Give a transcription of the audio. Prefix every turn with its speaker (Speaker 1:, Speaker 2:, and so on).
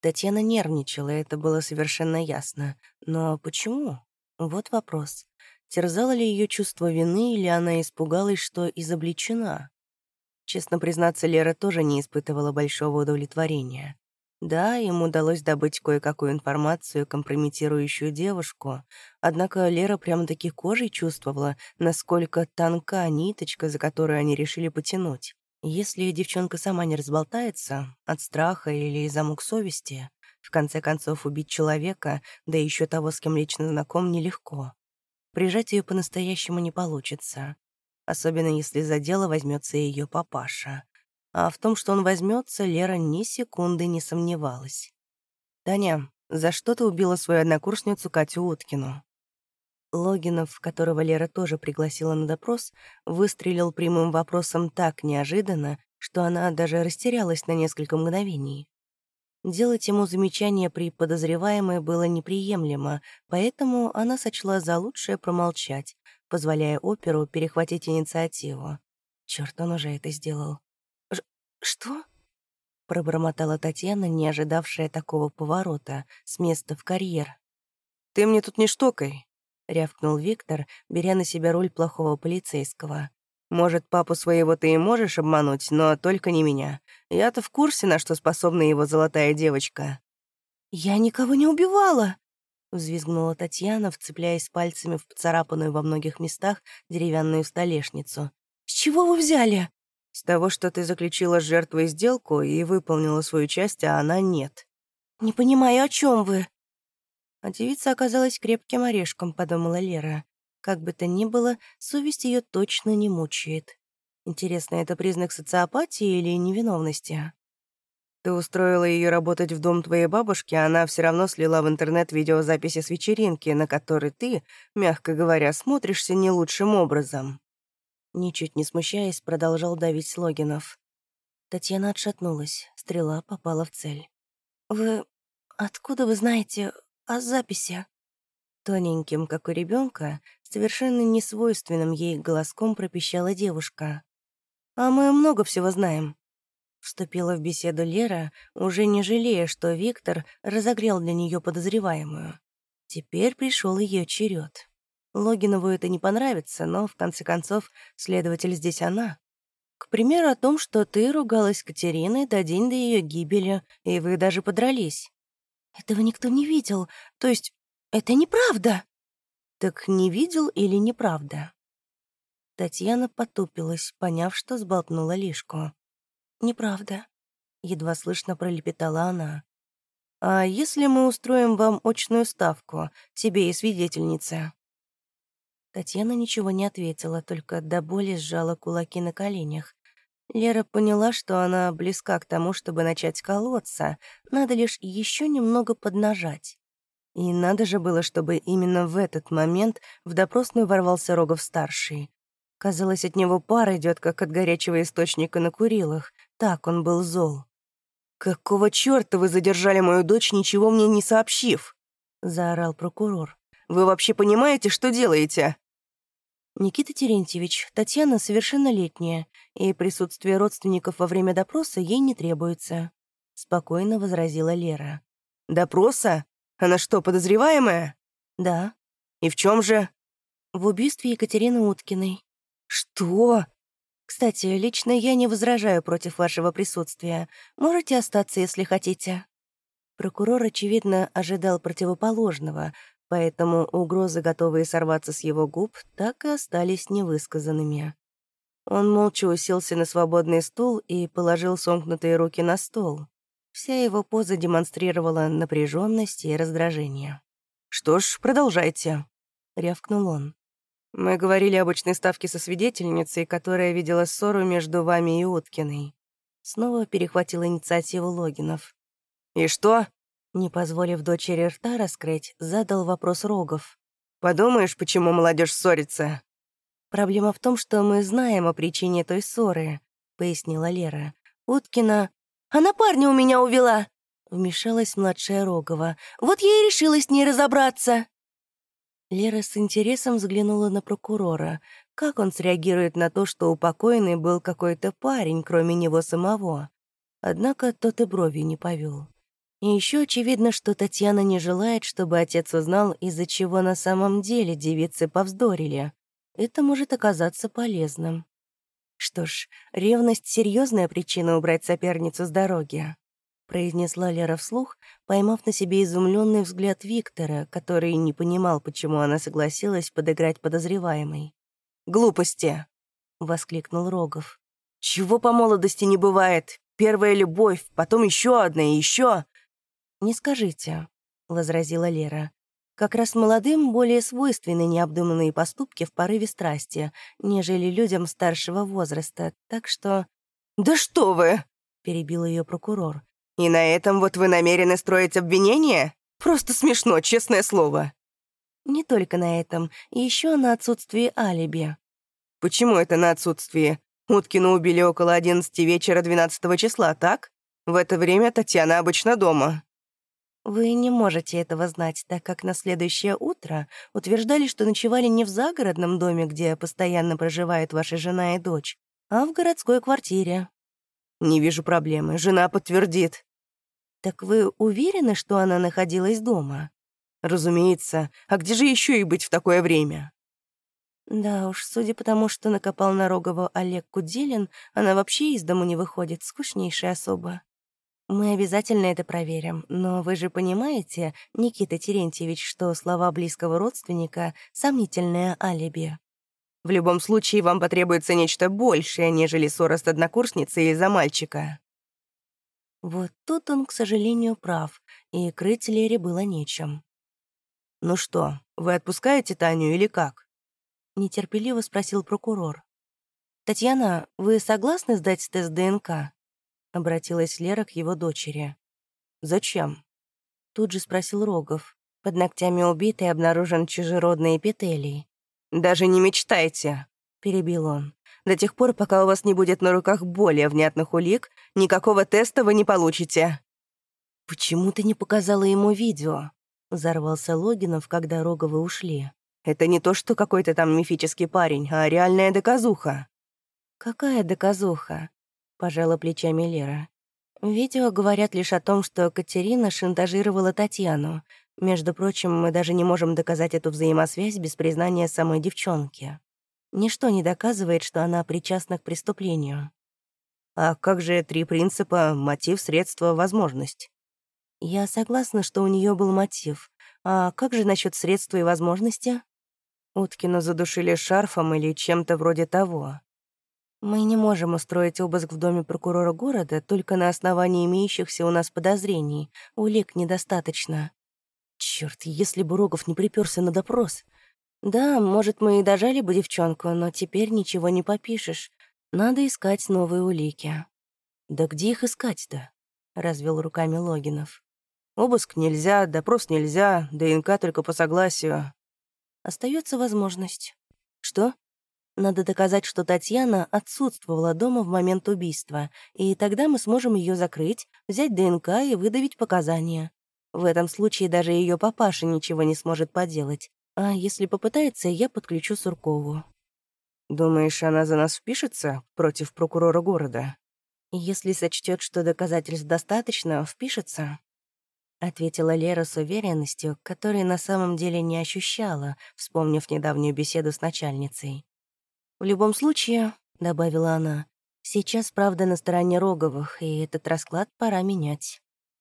Speaker 1: Татьяна нервничала, это было совершенно ясно. Но почему? Вот вопрос. Терзало ли ее чувство вины, или она испугалась, что изобличена? Честно признаться, Лера тоже не испытывала большого удовлетворения. Да, им удалось добыть кое-какую информацию, компрометирующую девушку, однако Лера прямо-таки кожей чувствовала, насколько тонка ниточка, за которую они решили потянуть. Если девчонка сама не разболтается от страха или из-за мук совести, в конце концов убить человека, да еще того, с кем лично знаком, нелегко. Прижать ее по-настоящему не получится, особенно если за дело возьмется ее папаша. А в том, что он возьмется, Лера ни секунды не сомневалась. «Таня, за что ты убила свою однокурсницу Катю Уткину?» Логинов, которого Лера тоже пригласила на допрос, выстрелил прямым вопросом так неожиданно, что она даже растерялась на несколько мгновений. Делать ему замечания при подозреваемой было неприемлемо, поэтому она сочла за лучшее промолчать, позволяя оперу перехватить инициативу. Черт, он уже это сделал. Ж «Что?» — пробормотала Татьяна, не ожидавшая такого поворота с места в карьер.
Speaker 2: «Ты мне тут не штокай», —
Speaker 1: рявкнул Виктор, беря на себя роль плохого полицейского.
Speaker 2: «Может, папу своего ты и можешь обмануть, но только не меня. Я-то в курсе, на что способна его золотая девочка».
Speaker 1: «Я никого не убивала!» — взвизгнула Татьяна, вцепляясь пальцами в поцарапанную во многих местах деревянную столешницу. «С чего вы взяли?»
Speaker 2: «С того, что ты заключила с жертвой сделку и выполнила свою часть, а она нет».
Speaker 1: «Не понимаю, о чем вы?»
Speaker 2: А девица оказалась крепким орешком, подумала Лера. Как бы то ни было, совесть ее точно не мучает. Интересно, это признак социопатии или невиновности? Ты устроила ее работать в дом твоей бабушки, а она все равно слила в интернет видеозаписи с вечеринки, на которой ты, мягко говоря, смотришься не лучшим образом. Ничуть не смущаясь, продолжал давить Слогинов.
Speaker 1: Татьяна отшатнулась. Стрела попала в цель. «Вы... откуда вы знаете о записи?»
Speaker 2: Тоненьким, как у ребенка, совершенно несвойственным ей голоском пропищала девушка. «А мы много всего знаем». Вступила в беседу Лера, уже не жалея, что Виктор разогрел для нее подозреваемую. Теперь пришел ее черед. Логинову это не понравится, но, в конце концов, следователь здесь она. К примеру, о том, что ты ругалась с Катериной до день до ее гибели, и вы даже подрались.
Speaker 1: Этого никто не видел. То есть, это неправда.
Speaker 2: Так не видел или неправда? Татьяна потупилась, поняв, что сболтнула лишку.
Speaker 1: «Неправда», — едва слышно пролепетала она.
Speaker 2: «А если мы устроим вам очную ставку, тебе и свидетельнице?»
Speaker 1: Татьяна ничего не ответила, только до боли сжала кулаки на коленях. Лера поняла, что она близка к тому, чтобы начать колоться, надо лишь еще немного поднажать. И надо же было, чтобы именно в этот момент в допросную ворвался Рогов-старший. Казалось, от него пар идет, как от горячего источника на Курилах. Так он был зол.
Speaker 2: «Какого чёрта вы задержали мою дочь, ничего мне не сообщив?»
Speaker 1: — заорал прокурор.
Speaker 2: «Вы вообще понимаете, что делаете?»
Speaker 1: Никита Терентьевич, Татьяна совершеннолетняя, и присутствие родственников во время допроса ей не требуется», — спокойно возразила Лера.
Speaker 2: «Допроса? Она что, подозреваемая?»
Speaker 1: «Да».
Speaker 2: «И в чем же?»
Speaker 1: «В убийстве Екатерины Уткиной».
Speaker 2: «Что?»
Speaker 1: «Кстати, лично я не возражаю против вашего присутствия. Можете остаться, если хотите». Прокурор, очевидно, ожидал противоположного, поэтому угрозы, готовые сорваться с его губ, так и остались невысказанными. Он молча уселся на свободный стул и положил сомкнутые руки на стол. Вся его поза демонстрировала напряженность и раздражение.
Speaker 2: «Что ж, продолжайте», — рявкнул он. «Мы говорили об очной ставке со свидетельницей, которая видела ссору между вами и Уткиной». Снова перехватил инициативу Логинов. «И что?»
Speaker 1: Не позволив дочери рта раскрыть, задал вопрос Рогов.
Speaker 2: «Подумаешь, почему молодежь ссорится?»
Speaker 1: «Проблема в том, что мы знаем о причине той ссоры», — пояснила Лера. «Уткина...» «Она парня у меня увела!» — вмешалась младшая Рогова. «Вот я и решила с ней разобраться!» Лера с интересом взглянула на прокурора. Как он среагирует на то, что у покойной был какой-то парень, кроме него самого? Однако тот и брови не повел. И еще очевидно, что Татьяна не желает, чтобы отец узнал, из-за чего на самом деле девицы повздорили. Это может оказаться полезным. Что ж, ревность — серьезная причина убрать соперницу с дороги произнесла Лера вслух, поймав на себе изумленный взгляд Виктора, который не понимал, почему она согласилась подыграть подозреваемой. «Глупости!» — воскликнул Рогов. «Чего по молодости не бывает? Первая любовь, потом еще одна и еще. «Не скажите», — возразила Лера. «Как раз молодым более свойственны необдуманные поступки в порыве страсти, нежели людям старшего возраста, так что...» «Да что вы!» — перебил ее прокурор. «И на этом вот вы намерены строить обвинение? Просто смешно, честное слово». «Не только на этом, еще на отсутствии алиби». «Почему это на отсутствии? Уткину убили около 11 вечера 12 числа, так? В это время Татьяна обычно дома». «Вы не можете этого знать, так как на следующее утро утверждали, что ночевали не в загородном доме, где постоянно проживает ваша жена и дочь, а в городской квартире». «Не вижу проблемы. Жена подтвердит». «Так вы уверены, что она находилась дома?» «Разумеется. А где же еще и быть в такое время?» Да уж, судя по тому, что накопал на Рогову Олег Куделин, она вообще из дому не выходит, скучнейшая особа. Мы обязательно это проверим, но вы же понимаете, Никита Терентьевич, что слова близкого родственника — сомнительное алиби. В любом случае, вам потребуется нечто большее, нежели ссора с однокурсницей из-за мальчика. Вот тут он, к сожалению, прав, и крыть Лере было нечем. «Ну что, вы отпускаете Таню или как?» — нетерпеливо спросил прокурор. «Татьяна, вы согласны сдать тест ДНК?» — обратилась Лера к его дочери. «Зачем?» — тут же спросил Рогов. Под ногтями убитой обнаружен чужеродный эпителий. «Даже не мечтайте!» — перебил он. До тех пор, пока у вас не будет на руках более внятных улик, никакого теста вы не получите». «Почему ты не показала ему видео?» — взорвался Логинов, когда Роговы ушли. «Это не то, что какой-то там мифический парень, а реальная доказуха». «Какая доказуха?» — пожала плечами Лера. «Видео говорят лишь о том, что Катерина шантажировала Татьяну. Между прочим, мы даже не можем доказать эту взаимосвязь без признания самой девчонки». Ничто не доказывает, что она причастна к преступлению. А как же три принципа — мотив, средство, возможность? Я согласна, что у нее был мотив. А как же насчет средства и возможности? Уткина задушили шарфом или чем-то вроде того. Мы не можем устроить обыск в доме прокурора города только на основании имеющихся у нас подозрений. Улик недостаточно. Черт, если бы Рогов не приперся на допрос, да, может, мы и дожали бы девчонку, но теперь ничего не попишешь. Надо искать новые улики. Да где их искать-то? Развел руками Логинов. Обыск нельзя, допрос нельзя, ДНК только по согласию. Остается возможность. Что? Надо доказать, что Татьяна отсутствовала дома в момент убийства, и тогда мы сможем ее закрыть, взять ДНК и выдавить показания. В этом случае даже ее папаша ничего не сможет поделать. А если попытается, я подключу Суркову. Думаешь, она за нас впишется против прокурора города? Если сочтет, что доказательств достаточно, впишется. Ответила Лера с уверенностью, которой на самом деле не ощущала, вспомнив недавнюю беседу с начальницей. «В любом случае», — добавила она, — «сейчас правда на стороне Роговых, и этот расклад пора менять».